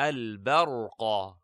البرق.